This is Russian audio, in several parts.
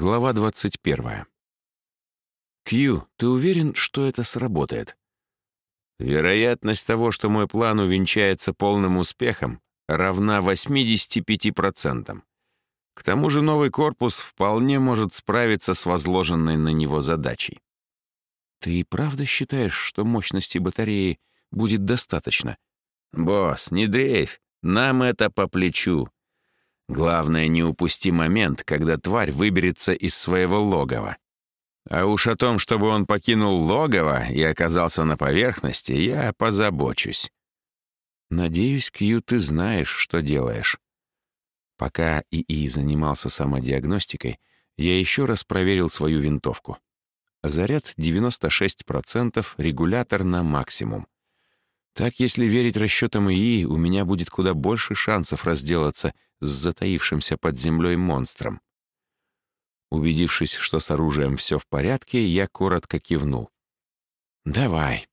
Глава 21. «Кью, ты уверен, что это сработает?» «Вероятность того, что мой план увенчается полным успехом, равна 85%. К тому же новый корпус вполне может справиться с возложенной на него задачей». «Ты и правда считаешь, что мощности батареи будет достаточно?» «Босс, не дрейфь, нам это по плечу. Главное, не упусти момент, когда тварь выберется из своего логова. А уж о том, чтобы он покинул логово и оказался на поверхности, я позабочусь. Надеюсь, Кью, ты знаешь, что делаешь. Пока ИИ занимался самодиагностикой, я еще раз проверил свою винтовку. Заряд 96%, регулятор на максимум. Так, если верить расчетам ИИ, у меня будет куда больше шансов разделаться с затаившимся под землей монстром. Убедившись, что с оружием все в порядке, я коротко кивнул. «Давай».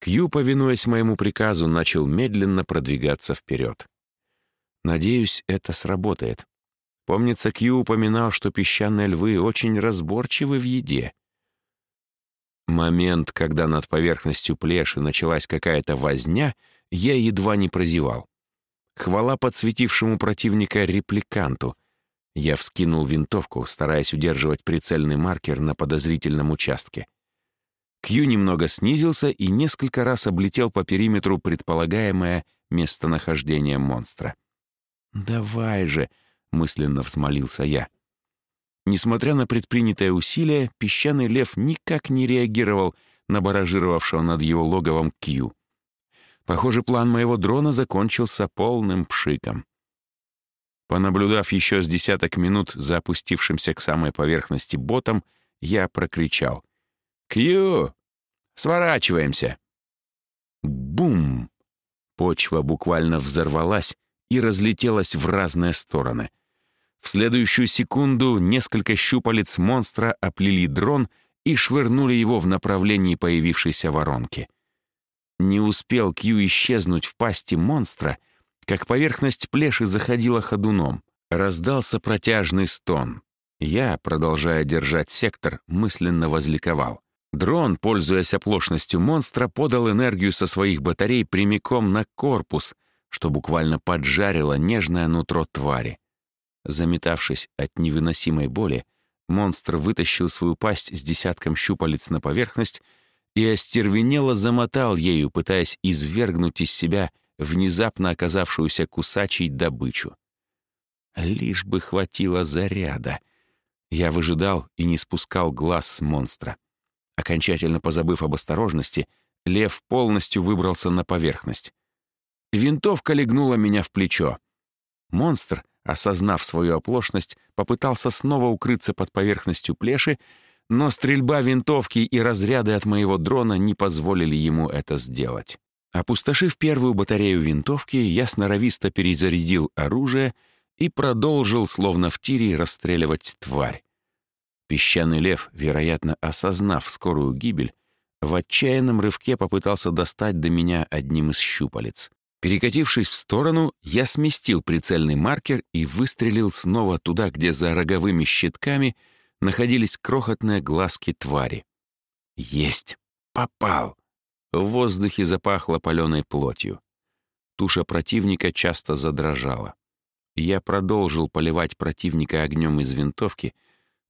Кью, повинуясь моему приказу, начал медленно продвигаться вперед. Надеюсь, это сработает. Помнится, Кью упоминал, что песчаные львы очень разборчивы в еде. Момент, когда над поверхностью плеши началась какая-то возня, я едва не прозевал. Хвала подсветившему противника репликанту. Я вскинул винтовку, стараясь удерживать прицельный маркер на подозрительном участке. Кью немного снизился и несколько раз облетел по периметру предполагаемое местонахождение монстра. «Давай же!» — мысленно взмолился я. Несмотря на предпринятое усилие, песчаный лев никак не реагировал на баражировавшего над его логовом Кью. Похоже, план моего дрона закончился полным пшиком. Понаблюдав еще с десяток минут за опустившимся к самой поверхности ботом, я прокричал. «Кью! Сворачиваемся!» Бум! Почва буквально взорвалась и разлетелась в разные стороны. В следующую секунду несколько щупалец монстра оплели дрон и швырнули его в направлении появившейся воронки. Не успел Кью исчезнуть в пасти монстра, как поверхность плеши заходила ходуном. Раздался протяжный стон. Я, продолжая держать сектор, мысленно возликовал. Дрон, пользуясь оплошностью монстра, подал энергию со своих батарей прямиком на корпус, что буквально поджарило нежное нутро твари. Заметавшись от невыносимой боли, монстр вытащил свою пасть с десятком щупалец на поверхность и остервенело замотал ею, пытаясь извергнуть из себя внезапно оказавшуюся кусачей добычу. Лишь бы хватило заряда. Я выжидал и не спускал глаз с монстра. Окончательно позабыв об осторожности, лев полностью выбрался на поверхность. Винтовка легнула меня в плечо. Монстр, осознав свою оплошность, попытался снова укрыться под поверхностью плеши, но стрельба винтовки и разряды от моего дрона не позволили ему это сделать. Опустошив первую батарею винтовки, я сноровисто перезарядил оружие и продолжил, словно в тире, расстреливать тварь. Песчаный лев, вероятно, осознав скорую гибель, в отчаянном рывке попытался достать до меня одним из щупалец. Перекатившись в сторону, я сместил прицельный маркер и выстрелил снова туда, где за роговыми щитками — находились крохотные глазки твари. Есть! Попал! В воздухе запахло паленой плотью. Туша противника часто задрожала. Я продолжил поливать противника огнем из винтовки,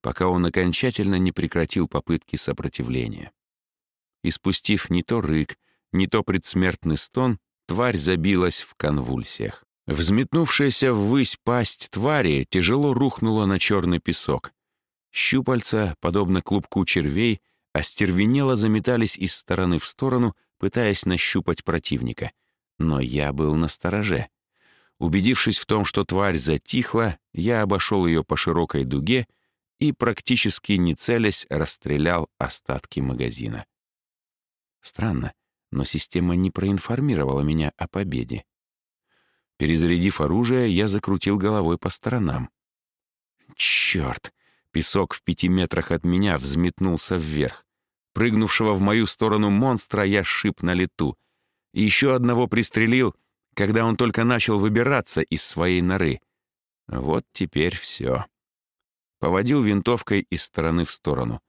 пока он окончательно не прекратил попытки сопротивления. Испустив не то рык, не то предсмертный стон, тварь забилась в конвульсиях. Взметнувшаяся ввысь пасть твари тяжело рухнула на черный песок, Щупальца, подобно клубку червей, остервенело заметались из стороны в сторону, пытаясь нащупать противника. Но я был на стороже. Убедившись в том, что тварь затихла, я обошел ее по широкой дуге и, практически не целясь, расстрелял остатки магазина. Странно, но система не проинформировала меня о победе. Перезарядив оружие, я закрутил головой по сторонам. Черт! Песок в пяти метрах от меня взметнулся вверх. Прыгнувшего в мою сторону монстра я шип на лету. И еще одного пристрелил, когда он только начал выбираться из своей норы. Вот теперь все. поводил винтовкой из стороны в сторону.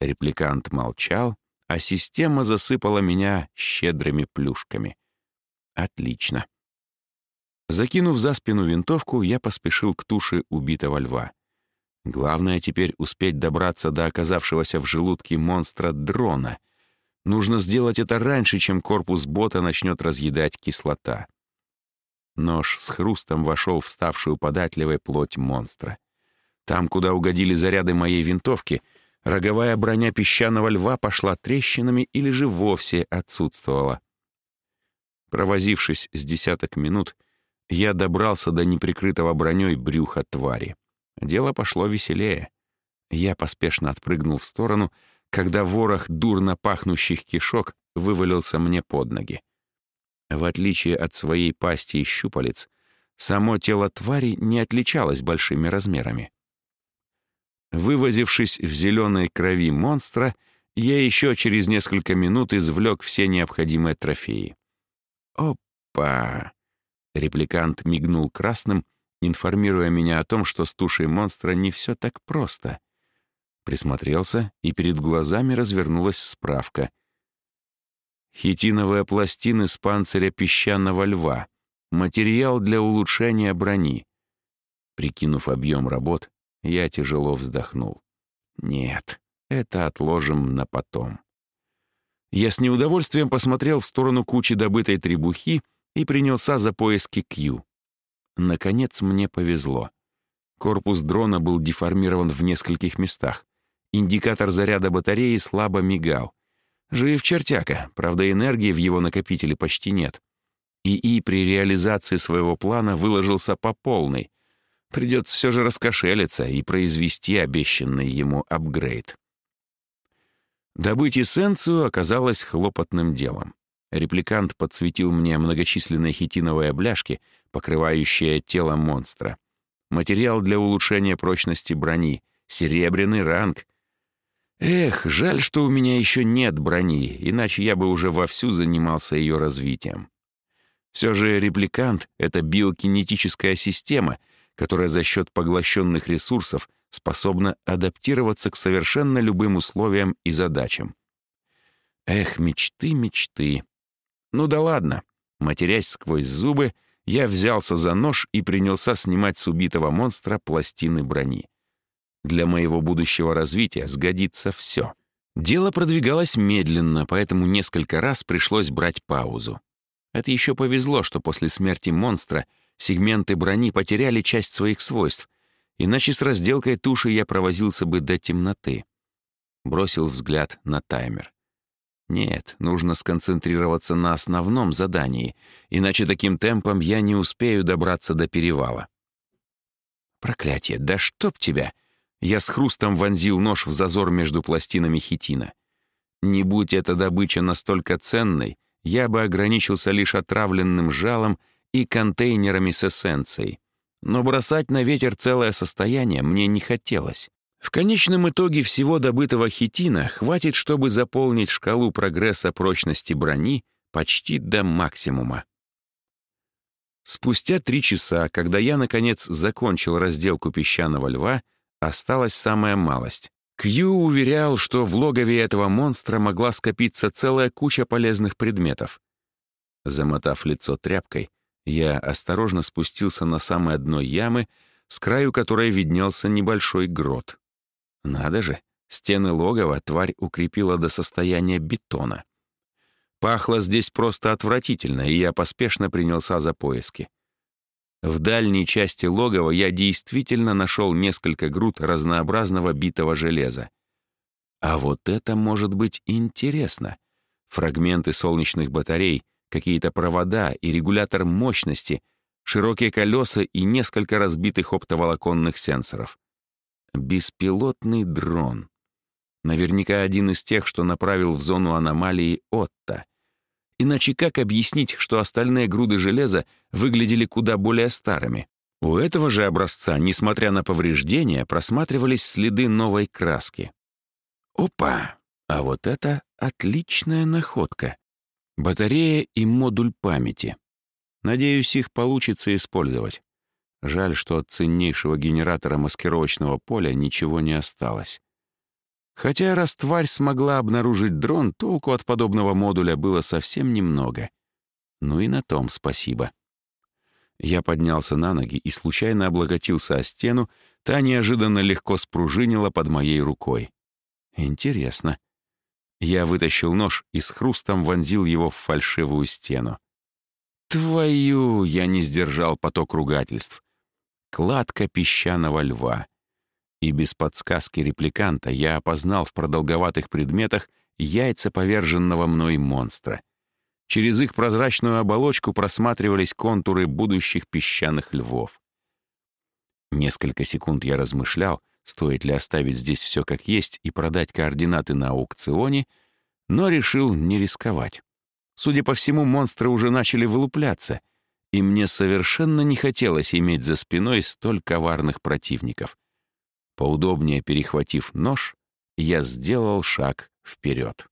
Репликант молчал, а система засыпала меня щедрыми плюшками. Отлично. Закинув за спину винтовку, я поспешил к туше убитого льва. Главное теперь успеть добраться до оказавшегося в желудке монстра дрона. Нужно сделать это раньше, чем корпус бота начнет разъедать кислота. Нож с хрустом вошел в ставшую податливой плоть монстра. Там, куда угодили заряды моей винтовки, роговая броня песчаного льва пошла трещинами или же вовсе отсутствовала. Провозившись с десяток минут, я добрался до неприкрытого броней брюха твари. Дело пошло веселее. Я поспешно отпрыгнул в сторону, когда ворох дурно пахнущих кишок вывалился мне под ноги. В отличие от своей пасти и щупалец, само тело твари не отличалось большими размерами. Вывозившись в зеленой крови монстра, я еще через несколько минут извлек все необходимые трофеи. «Опа!» Репликант мигнул красным, информируя меня о том, что с тушей монстра не все так просто. Присмотрелся, и перед глазами развернулась справка. Хитиновые пластины с панциря песчаного льва. Материал для улучшения брони. Прикинув объем работ, я тяжело вздохнул. Нет, это отложим на потом. Я с неудовольствием посмотрел в сторону кучи добытой требухи и принялся за поиски Кью. Наконец мне повезло. Корпус дрона был деформирован в нескольких местах. Индикатор заряда батареи слабо мигал. Жив чертяка, правда, энергии в его накопителе почти нет. ИИ при реализации своего плана выложился по полной. Придется все же раскошелиться и произвести обещанный ему апгрейд. Добыть эссенцию оказалось хлопотным делом. Репликант подсветил мне многочисленные хитиновые бляшки, покрывающие тело монстра. Материал для улучшения прочности брони, серебряный ранг. Эх, жаль, что у меня еще нет брони, иначе я бы уже вовсю занимался ее развитием. Все же репликант — это биокинетическая система, которая за счет поглощенных ресурсов способна адаптироваться к совершенно любым условиям и задачам. Эх, мечты, мечты. Ну да ладно. Матерясь сквозь зубы, я взялся за нож и принялся снимать с убитого монстра пластины брони. Для моего будущего развития сгодится все. Дело продвигалось медленно, поэтому несколько раз пришлось брать паузу. Это еще повезло, что после смерти монстра сегменты брони потеряли часть своих свойств, иначе с разделкой туши я провозился бы до темноты. Бросил взгляд на таймер. Нет, нужно сконцентрироваться на основном задании, иначе таким темпом я не успею добраться до перевала. Проклятие, да чтоб тебя! Я с хрустом вонзил нож в зазор между пластинами хитина. Не будь эта добыча настолько ценной, я бы ограничился лишь отравленным жалом и контейнерами с эссенцией. Но бросать на ветер целое состояние мне не хотелось. В конечном итоге всего добытого хитина хватит, чтобы заполнить шкалу прогресса прочности брони почти до максимума. Спустя три часа, когда я, наконец, закончил разделку песчаного льва, осталась самая малость. Кью уверял, что в логове этого монстра могла скопиться целая куча полезных предметов. Замотав лицо тряпкой, я осторожно спустился на самое дно ямы, с краю которой виднелся небольшой грот. Надо же, стены логова тварь укрепила до состояния бетона. Пахло здесь просто отвратительно, и я поспешно принялся за поиски. В дальней части логова я действительно нашел несколько груд разнообразного битого железа. А вот это может быть интересно. Фрагменты солнечных батарей, какие-то провода и регулятор мощности, широкие колеса и несколько разбитых оптоволоконных сенсоров. Беспилотный дрон. Наверняка один из тех, что направил в зону аномалии Отто. Иначе как объяснить, что остальные груды железа выглядели куда более старыми? У этого же образца, несмотря на повреждения, просматривались следы новой краски. Опа! А вот это отличная находка. Батарея и модуль памяти. Надеюсь, их получится использовать. Жаль, что от ценнейшего генератора маскировочного поля ничего не осталось. Хотя раз тварь смогла обнаружить дрон, толку от подобного модуля было совсем немного. Ну и на том спасибо. Я поднялся на ноги и случайно облокотился о стену, та неожиданно легко спружинила под моей рукой. Интересно. Я вытащил нож и с хрустом вонзил его в фальшивую стену. Твою! Я не сдержал поток ругательств. Кладка песчаного льва. И без подсказки репликанта я опознал в продолговатых предметах яйца поверженного мной монстра. Через их прозрачную оболочку просматривались контуры будущих песчаных львов. Несколько секунд я размышлял, стоит ли оставить здесь все как есть и продать координаты на аукционе, но решил не рисковать. Судя по всему, монстры уже начали вылупляться, и мне совершенно не хотелось иметь за спиной столь коварных противников. Поудобнее перехватив нож, я сделал шаг вперед.